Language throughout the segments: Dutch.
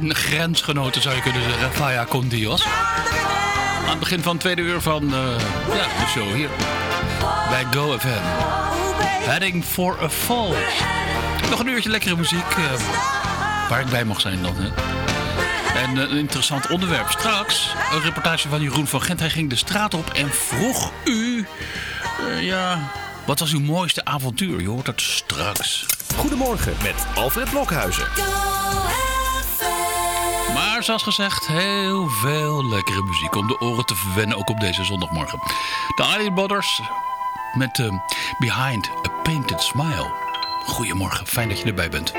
zijn grensgenoten zou je kunnen zeggen. Faya con Dios. Aan het begin van het tweede uur van eh, ja, de show hier. Bij Go FM. Heading for a Fall. Nog een uurtje lekkere muziek. eh, waar ik bij mag zijn dan. Hè. En eh, een interessant onderwerp. Straks een reportage van Jeroen van Gent. Hij ging de straat op en vroeg u... ja, wat was uw mooiste avontuur? Je hoort het straks. Goedemorgen met Alfred Blokhuizen. Maar zoals gezegd, heel veel lekkere muziek om de oren te verwennen, ook op deze zondagmorgen. De Island Brothers met eh, Behind a Painted Smile. Goedemorgen, fijn dat je erbij bent.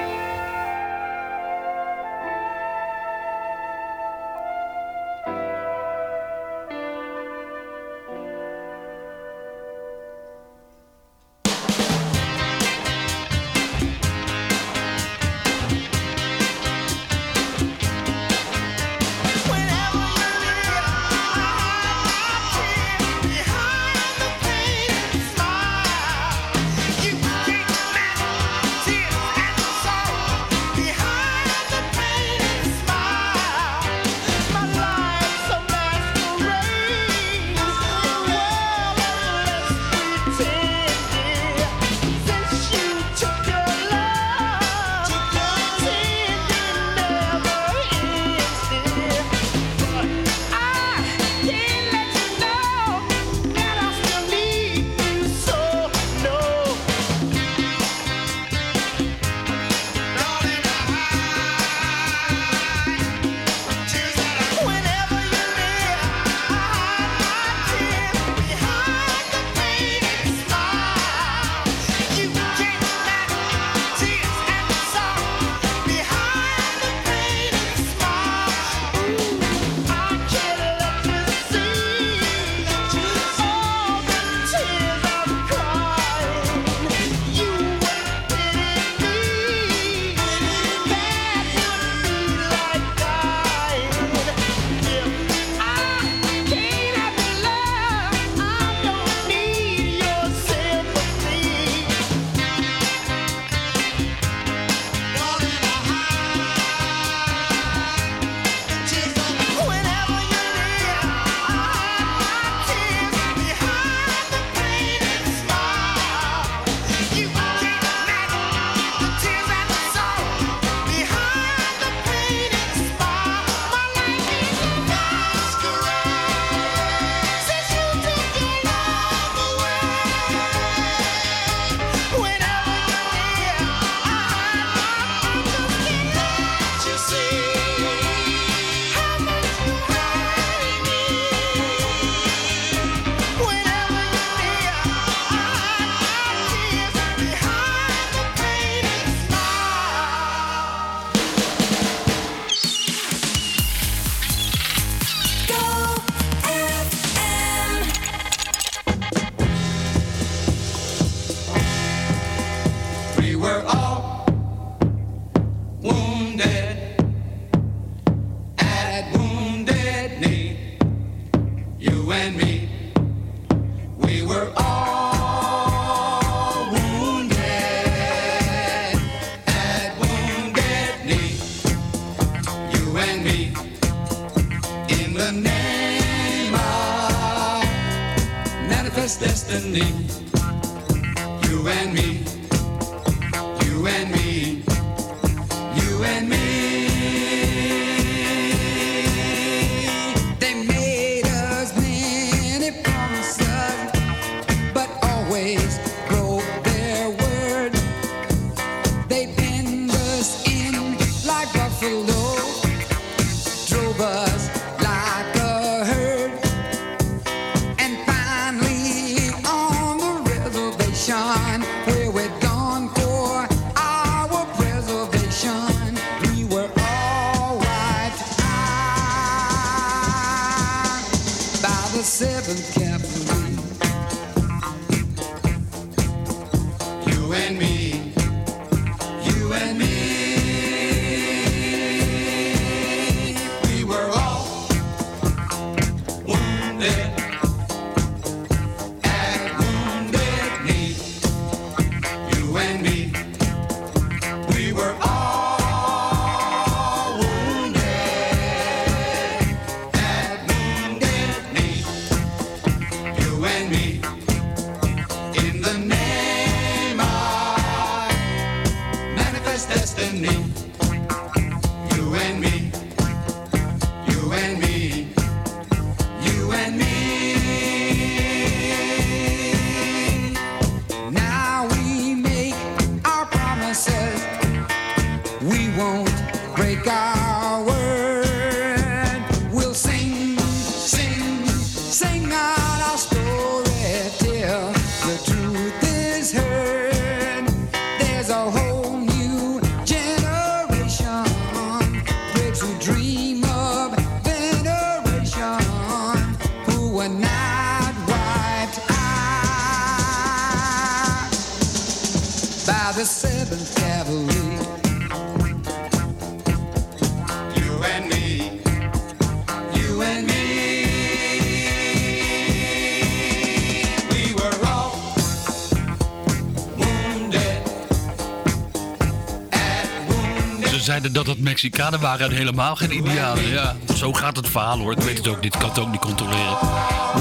Dat het Mexicanen waren en helemaal geen Indianen. Ja, zo gaat het verhaal hoor. Ik weet het ook niet, ik kan het ook niet controleren.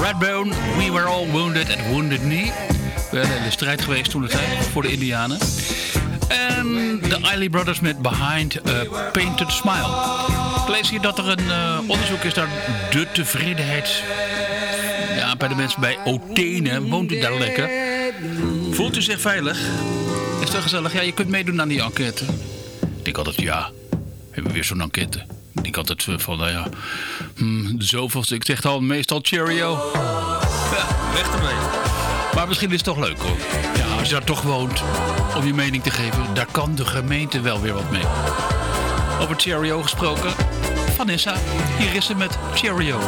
Redbone, we were all wounded at Wounded Knee. We hebben de strijd geweest toen het tijd voor de Indianen. En de Eiley Brothers met Behind a Painted Smile. Ik lees hier dat er een uh, onderzoek is naar de tevredenheid ja, bij de mensen bij Otene. Woont u daar lekker? Voelt u zich veilig? Is dat gezellig? Ja, je kunt meedoen aan die enquête. Ik denk altijd ja hebben we weer zo'n enquête. Ik had het van, nou ja, hmm, de zoveelste. Ik zeg al meestal cheerio. Ja, weg ermee. Maar misschien is het toch leuk hoor. Ja, als je daar toch woont, om je mening te geven, daar kan de gemeente wel weer wat mee. Over cheerio gesproken. Vanessa, hier is ze met cheerio.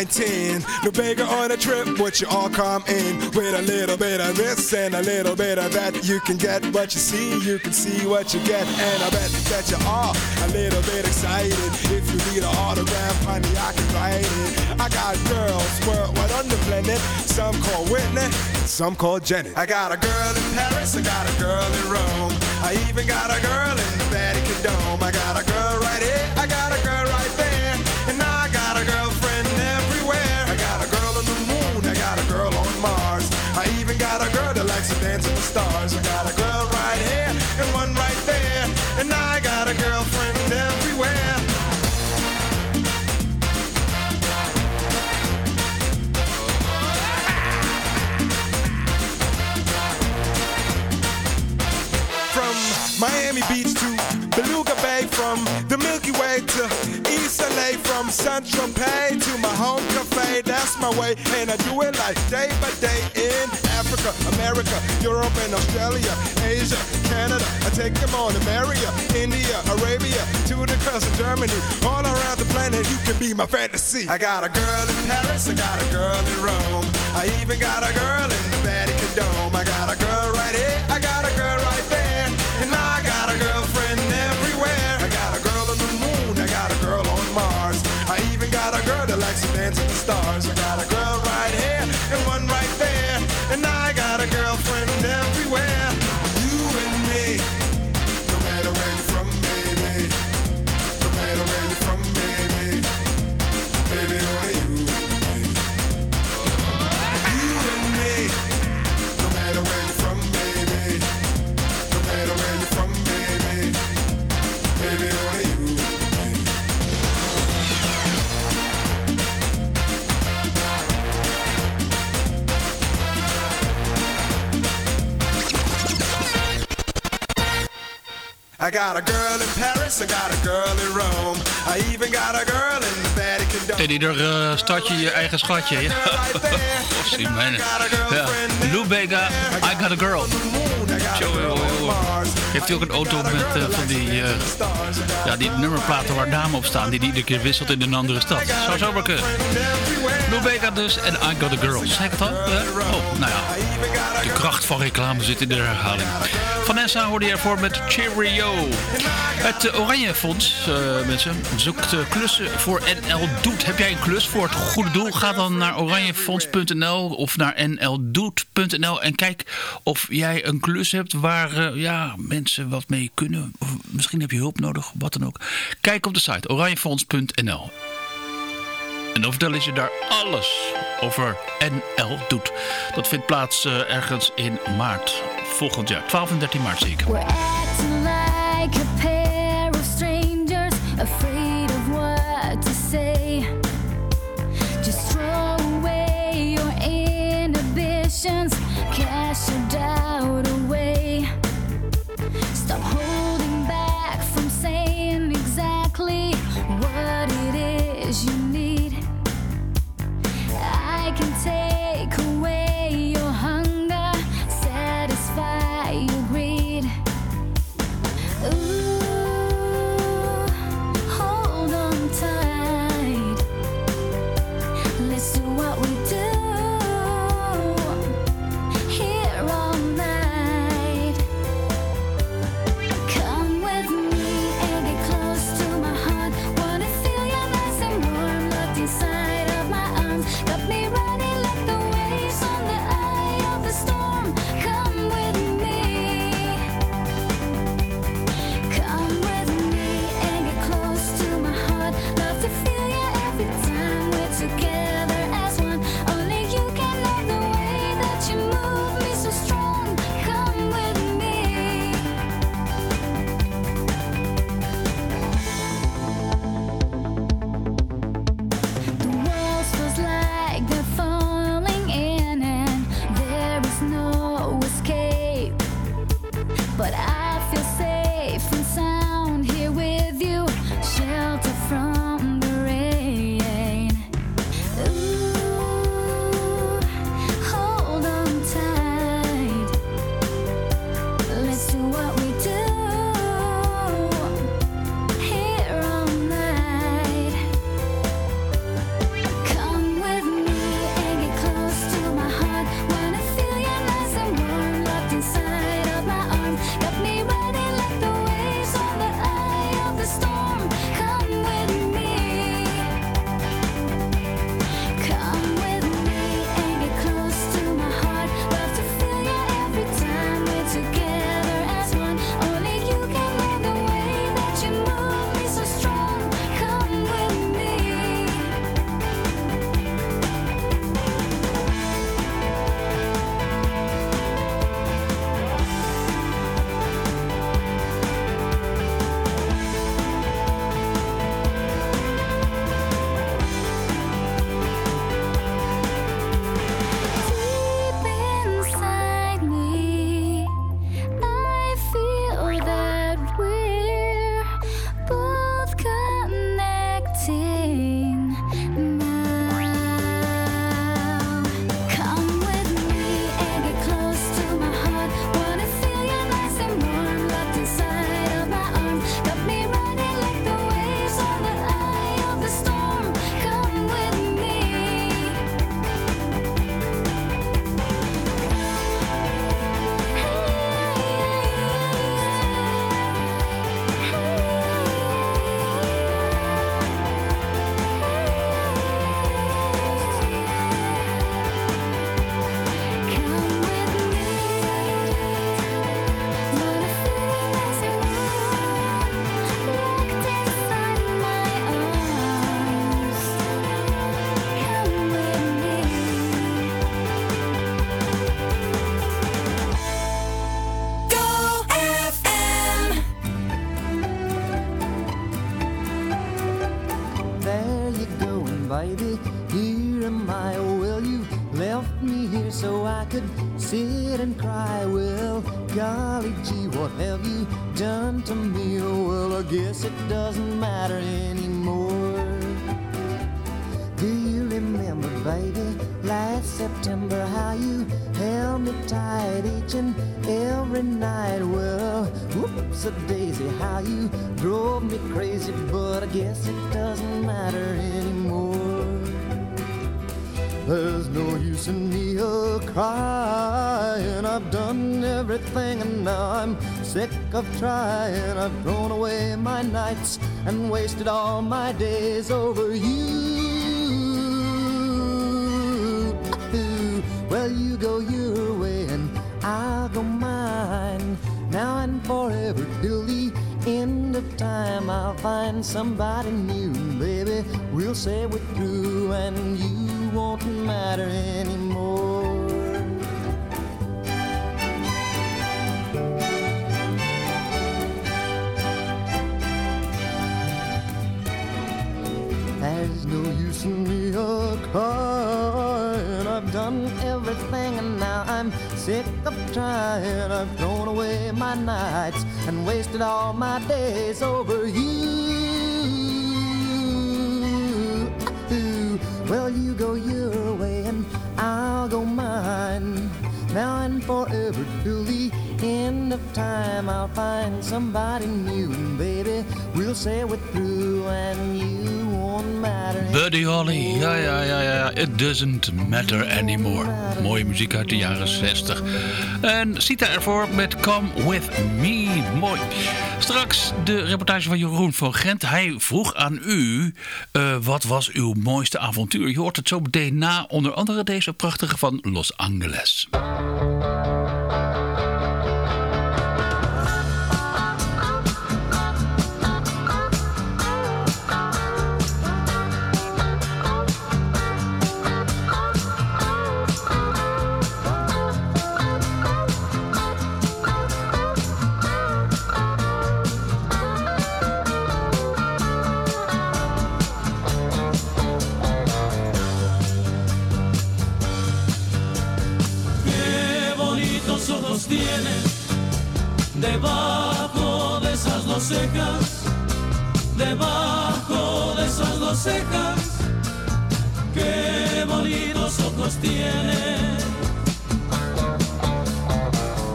19. No bigger on a trip, but you all come in with a little bit of this and a little bit of that. You can get what you see, you can see what you get, and I bet that you are a little bit excited. If you need an autograph, honey, I can write it. I got girls worldwide on the planet. Some call Whitney, some call Janet. I got a girl in Paris, I got a girl in Rome. I even got a girl in the Vatican Dome. I got a dance the stars. East from San Tropez to my home cafe. That's my way, and I do it like day by day in Africa, America, Europe, and Australia, Asia, Canada. I take them on to Maria, India, Arabia, to the coast of Germany, all around the planet. You can be my fantasy. I got a girl in Paris, I got a girl in Rome, I even got a girl in the Vatican Dome. Stars. I got a girl in Paris, I got a girl in Rome. I even got a girl in the Vatican Dome. In ieder eh, stadje je eigen schatje. Ja. Zie mij. Ja. Lou Bega, I Got a Girl. Heeft hij ook een auto met eh, van die, eh, ja, die nummerplaten waar namen op staan... die hij iedere keer wisselt in een andere stad. Zou zo maar kunnen. Lou Bega dus en I Got a Girl. Zeg ik? Eh, oh, nou ja. De kracht van reclame zit in de herhaling. Vanessa hoorde je ervoor met Cheerio. Het Oranje Fonds, eh, mensen, zoekt eh, klussen voor NL Doet. Heb jij een klus voor het goede doel? Ga dan naar oranjefonds.nl of naar nldoet.nl en kijk of jij een klus hebt waar eh, ja, mensen wat mee kunnen. Of misschien heb je hulp nodig, wat dan ook. Kijk op de site oranjefonds.nl. En dan vertellen ze daar alles over NL Doet. Dat vindt plaats ergens in maart volgend jaar. 12 en 13 maart zeker. Like a pair of strangers, afraid if you say of trying. I've thrown away my nights and wasted all my days over you. Well, you go your way and I'll go mine. Now and forever till the end of time, I'll find somebody new. Baby, we'll say we're through now I'm sick of trying. I've thrown away my nights and wasted all my days over you. Well, you go your way and I'll go mine. Now and forever till the end of time, I'll find somebody new. Baby, we'll say we're through and you won't matter. Buddy Holly, ja, ja, ja, ja. It doesn't matter anymore. Mooie muziek uit de jaren 60. En Sita ervoor met Come With Me. Mooi. Straks de reportage van Jeroen van Gent. Hij vroeg aan u, eh, wat was uw mooiste avontuur? Je hoort het zo meteen na, onder andere deze prachtige van Los Angeles. Debajo de esas dos cejas. Qué bonitos ojos tienes.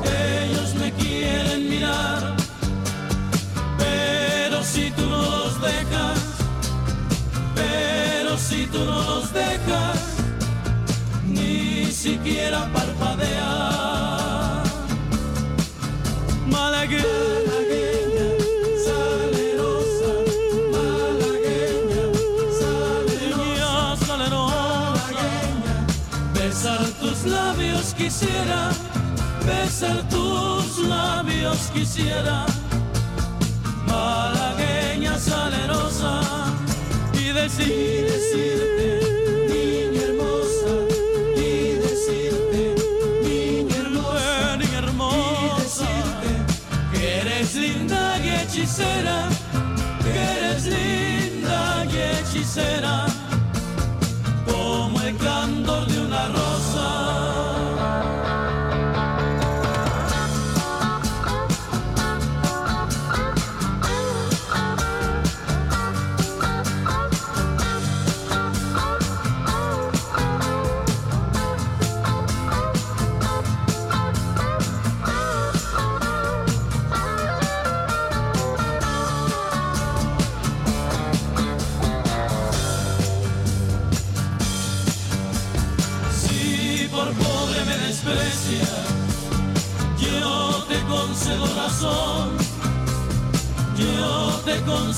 Ellos me quieren mirar, pero si tú no los dejas, pero si tú no los dejas ni siquiera parpadear. Malagueña, besar tus labios quisiera. Malagueña salerosa y decir, decirte, niña hermosa, y decirte, niña hermosa, niña hermosa, y decirte que eres linda y hechicera, que eres linda y hechicera,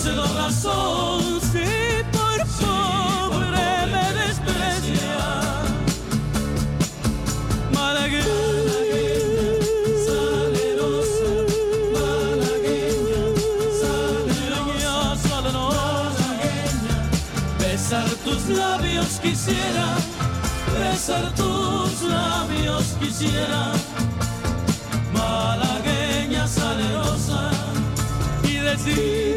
concedo razón. Si por me desprecia, malagueña, salerosa, malagueña, salerosa, salerosa, besar tus labios quisiera besar tus labios quisiera, malagueña salerosa, y decir,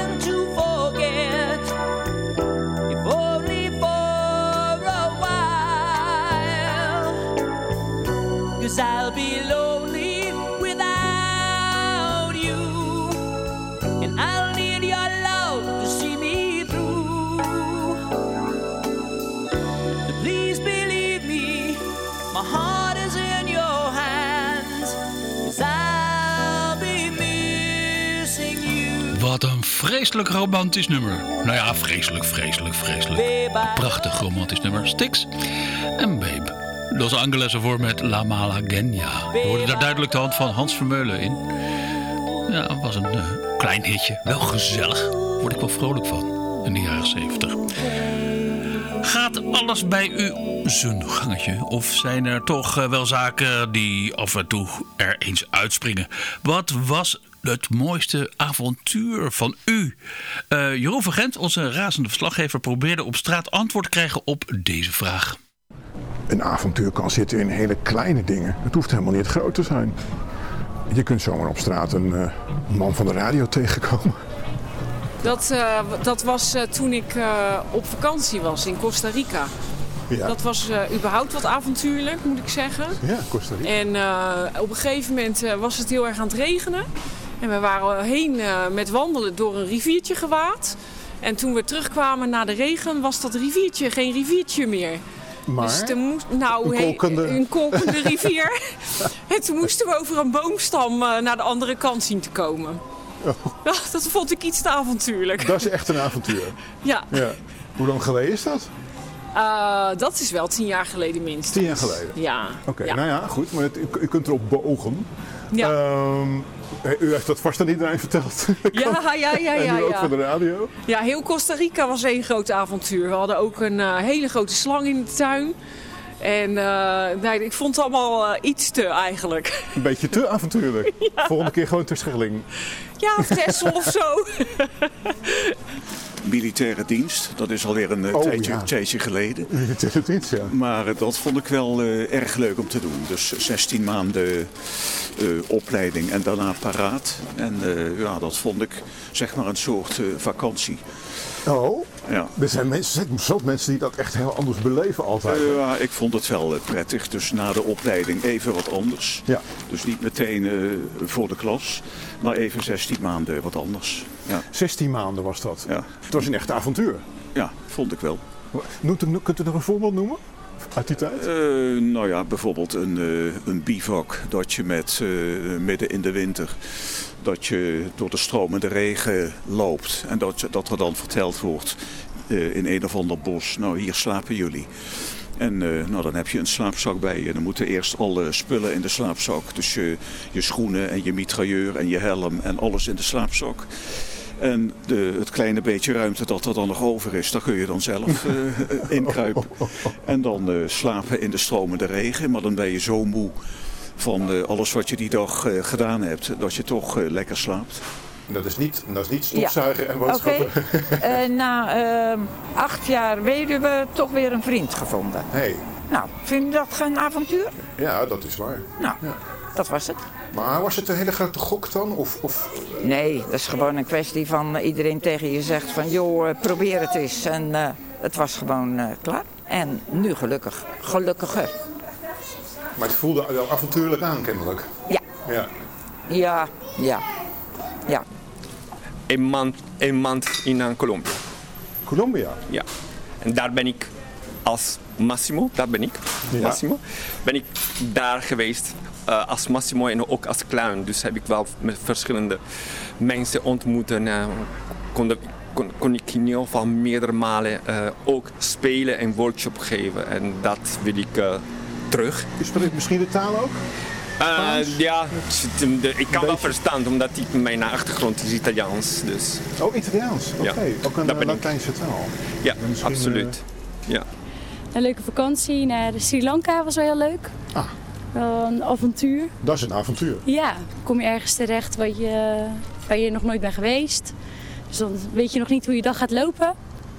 be lonely without you. And I'll need your love to see me through. So please believe me, my heart is in your hands. Cause I'll be missing you. Wat een vreselijk romantisch nummer. Nou ja, vreselijk, vreselijk, vreselijk. I Prachtig romantisch nummer. Styx en Babe. Los Angeles ervoor met La Malagueña. Je hoorde daar duidelijk de hand van Hans Vermeulen in. Ja, het was een eh, klein hitje. Wel gezellig. Word ik wel vrolijk van in de jaren 70. Gaat alles bij u zijn gangetje? Of zijn er toch eh, wel zaken die af en toe er eens uitspringen? Wat was het mooiste avontuur van u? Eh, Jeroen van Gent, onze razende verslaggever, probeerde op straat antwoord te krijgen op deze vraag. Een avontuur kan zitten in hele kleine dingen. Het hoeft helemaal niet groot te zijn. Je kunt zomaar op straat een eh, man van de radio tegenkomen. Dat, eh, dat was eh, toen ik op vakantie was in Costa Rica. Ja, Dat was überhaupt wat avontuurlijk, moet ik zeggen. ja Costa Rica. En op een gegeven moment was het heel erg aan het regenen. En we waren heen met wandelen door een riviertje gewaad. En toen we terugkwamen na de regen was dat riviertje geen riviertje meer. Maar Dus moest, nou, Een kolkende- een kolkende rivier. en toen moesten we over een boomstam eh, naar de andere kant zien te komen. Ja, dat vond ik iets te avontuurlijk. Oh. dat is echt een avontuur. Ja, Ja. Hoe lang geleden is dat? Eh, dat is wel tien jaar geleden minstens. Tien jaar geleden. Ja. Oké, ja. nou ja, goed. Maar het, u, u kunt erop bogen. Ja. Ehm, u heeft dat vast aan iedereen verteld. ja, ja, ja, en ja, nu ook de radio. Ja, heel Costa Rica was één groot avontuur. We hadden ook een eh, hele grote slang in de tuin. En eh, nee, ik vond het allemaal eh, iets te eigenlijk. Een beetje te avontuurlijk. Volgende keer gewoon ter Schelling. Ja, Texel of zo. militaire dienst. Dat is alweer een eh, Oh, tijdje, ja. tijdje geleden. Militaire dienst, ja. Maar eh, dat vond ik wel eh, erg leuk om te doen. Dus 16 maanden opleiding en daarna paraat. En ja, dat vond ik zeg maar een soort vakantie. Oh, Ja. er zijn mensen, zat mensen die dat echt heel anders beleven altijd. Ja, ik vond het wel eh, prettig. Dus na de opleiding even wat anders. Ja. Dus niet meteen eh, voor de klas, maar even 16 maanden wat anders. Ja, 16 maanden was dat. ja. Het was een echt avontuur. ja vond ik wel. Noemt u, kunt u nog een voorbeeld noemen uit die tijd? Eh, nou ja, bijvoorbeeld een, een bivak. Dat je met, midden in de winter dat je door de stromende regen loopt. En dat, dat er dan verteld wordt eh, in een of ander bos. Nou, hier slapen jullie. En eh, nou, dan heb je een slaapzak bij je. Dan moeten eerst alle spullen in de slaapzak. Dus je, je schoenen en je mitrailleur en je helm en alles in de slaapzak. En de, het kleine beetje ruimte dat er dan nog over is, daar kun je dan zelf eh, inkruipen. En dan slapen in de stromende regen. Maar dan ben je zo moe van eh, alles wat je die dag eh, gedaan hebt, dat je toch eh, lekker slaapt. Dat is niet, dat is niet stofzuigen en Oké, Eh, na ehm, acht jaar weduwe toch weer een vriend gevonden. Hey. Nou, vind je dat geen avontuur? Ja, dat is waar. Nou, dat was het. Maar was het een hele grote gok dan? Of, of... Nee, dat is gewoon een kwestie van iedereen tegen je zegt van... joh, probeer het eens. En eh, het was gewoon eh, klaar. En nu gelukkig. Gelukkiger. Maar het voelde wel avontuurlijk aan, kennelijk. Ja. Ja. Ja, ja, ja. Een maand, een maand in eh, Colombia. Colombia? Ja. En daar ben ik als Massimo, daar ben ik, Ja. Massimo, ben ik daar geweest eh, als Massimo en ook als clown. Dus heb ik wel met verschillende mensen ontmoet en eh, kon, de- kon, kon ik in ieder geval meerdere malen eh, ook spelen en workshop geven. En dat wil ik eh, terug. Je spreekt misschien de taal ook? Eh, ja, ik kan wel verstaan, omdat ik, mijn achtergrond is Italiaans. Dus. Oh, Italiaans. Oké, Ja, ook een dat eh, ben ik. Latijnse taal. Ja, absoluut. Ja. Een leuke vakantie naar Sri Lanka was wel heel leuk. Ah. Wel een avontuur. Dat is een avontuur. Ja, kom je ergens terecht wat je, waar je nog nooit bent geweest. Dus dan weet je nog niet hoe je dag gaat lopen.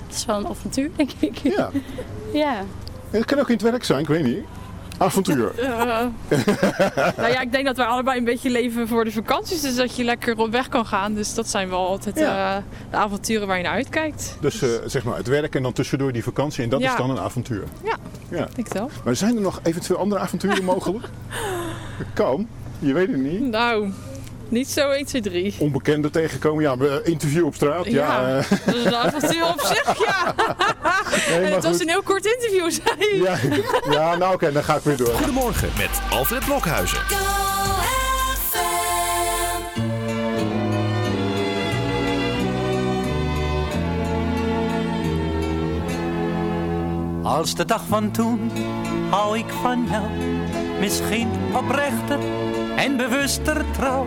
Dat is wel een avontuur, denk ik. Ja. ja. Dat kan ook in het werk zijn, ik weet niet. Avontuur. Eh, nou ja, ik denk dat wij allebei een beetje leven voor de vakanties. Dus dat je lekker op weg kan gaan. Dus dat zijn wel altijd Ja. eh, de avonturen waar je naar uitkijkt. Dus eh, zeg maar het werk en dan tussendoor die vakantie. En dat Ja. is dan een avontuur. Ja, Ja. denk ik wel. Maar zijn er nog eventueel andere avonturen mogelijk? kan. Je weet het niet. Nou, niet zo 1, 2, 3. Onbekenden tegenkomen. Ja, eh, interview op straat. Ja, Ja, eh, dat is een avontuur op zich, ja. Nee, maar en het was een heel kort interview, zei je. ja, ja, nou oké, dan ga ik weer door. Goedemorgen met Alfred Blokhuizen. Als de dag van toen hou ik van jou. Misschien oprechter en bewuster trouw.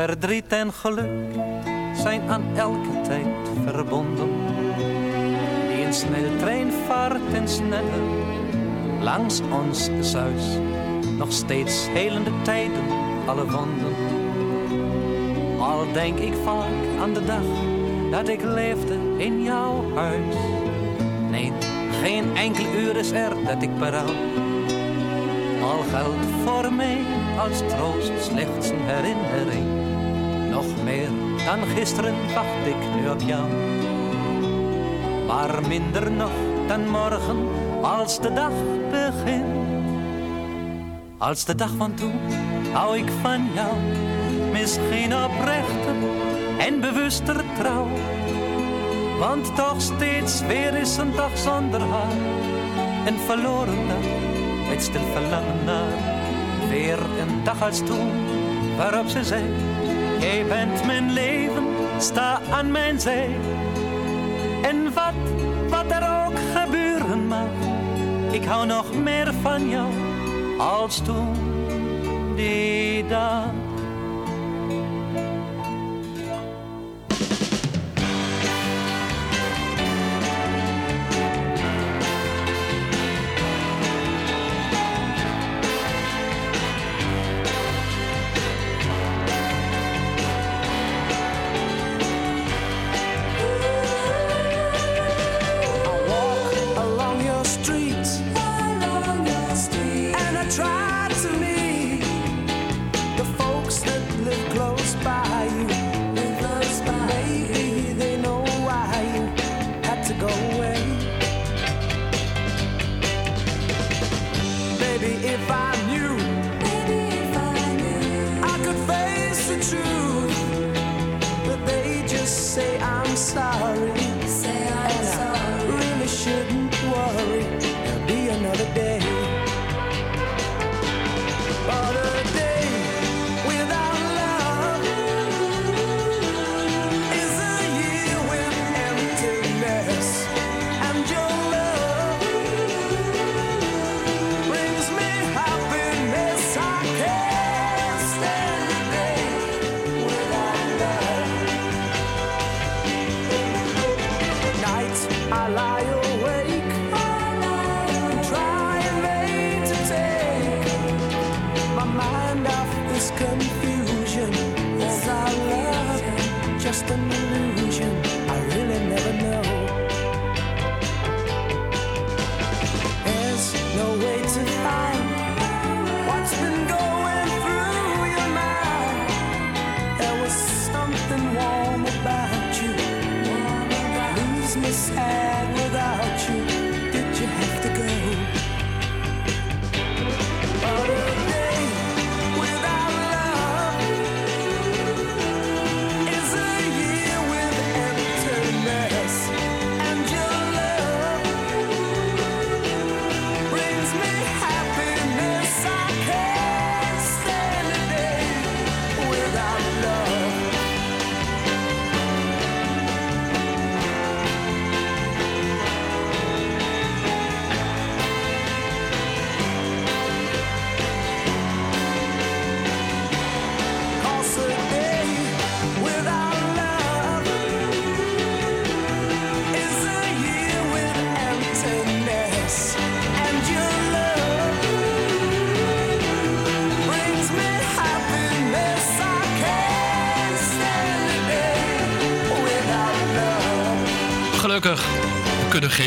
Verdriet en geluk zijn aan elke tijd verbonden. Die een snelle trein vaart en sneller langs ons zuis. Nog steeds helende tijden, alle wonden. Al denk ik vaak aan de dag dat ik leefde in jouw huis. Nee, geen enkel uur is er dat ik berouw. Al geldt voor mij als troost slechts een herinnering. Dan gisteren wacht ik nu op jou. Maar minder nog dan morgen als de dag begint. Als de dag van toen hou ik van jou. Misschien oprechter en bewuster trouw. Want toch steeds weer is een dag zonder haar. Een verloren dag met stil verlangen naar. Weer een dag als toen waarop ze zei. Jij bent mijn leven, sta aan mijn zij. En wat, wat er ook gebeuren mag. Ik hou nog meer van jou als toen die dag.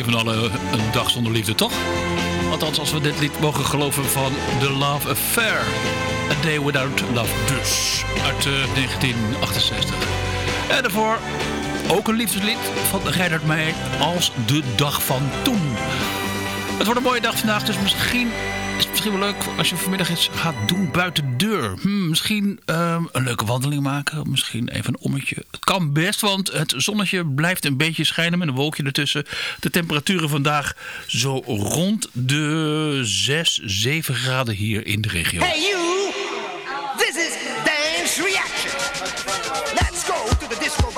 Kunnen geven alle een dag zonder liefde, toch? Althans, als we dit lied mogen geloven van The Love Affair. A Day Without Love dus. Uit eh, 1968. En daarvoor ook een liefdeslied van Reinhard Meijer als De Dag van Toen. Het wordt een mooie dag vandaag, dus misschien is het misschien wel leuk als je vanmiddag iets gaat doen buiten de deur. Hmm, misschien ehm, een leuke wandeling maken, misschien even een ommetje. Het kan best, want het zonnetje blijft een beetje schijnen met een wolkje ertussen. De temperaturen vandaag zo rond de 6, 7 graden hier in de regio. Hey you, this is Dance Reaction. Let's go to the disco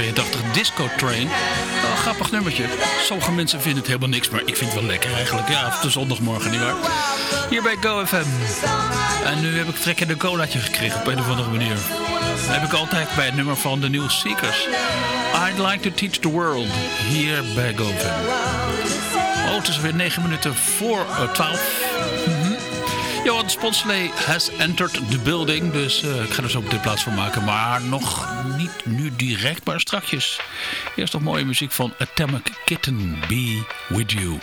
1982, Disco Train. Grappig nummertje. Sommige mensen vinden het helemaal niks, maar ik vind het wel lekker eigenlijk. Ja, op de zondagmorgen, nietwaar? Hier bij GoFM. En nu heb ik trek in een colaatje gekregen op een of andere manier. Heb ik altijd bij het nummer van de New Seekers. I'd like to teach the world. Hier bij GoFM. Oh, het is weer 9 minuten voor eh, 12. Johan Sponsley has entered the building. Dus eh, ik ga er zo op de plaats van maken. Maar nog niet nu direct, maar strakjes. Eerst nog mooie muziek van Atomic Kitten. Be with. You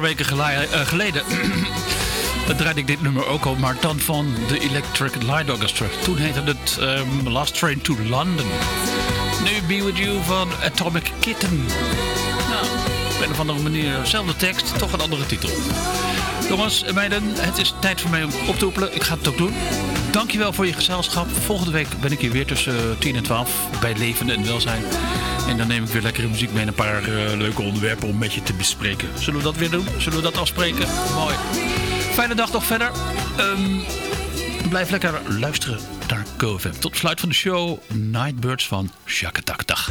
paar weken eh, geleden draaide ik dit nummer ook al, maar dan van de Electric Light Orchestra. Toen heette het ehm, Last Train to London. Nu Be With You van Atomic Kitten. Nou, op een of andere manier dezelfde tekst, toch een andere titel. Jongens en meiden, het is tijd voor mij om op te hoepelen. Ik ga het ook doen. Dankjewel voor je gezelschap. Volgende week ben ik hier weer tussen 10 en 12 bij Leven en Welzijn. En dan neem ik weer lekkere muziek mee en een paar eh, leuke onderwerpen om met je te bespreken. Zullen we dat weer doen? Zullen we dat afspreken? Mooi. Fijne dag nog verder. Ehm, blijf lekker luisteren naar GoFM. Tot sluit van de show Nightbirds van Jacques Dag.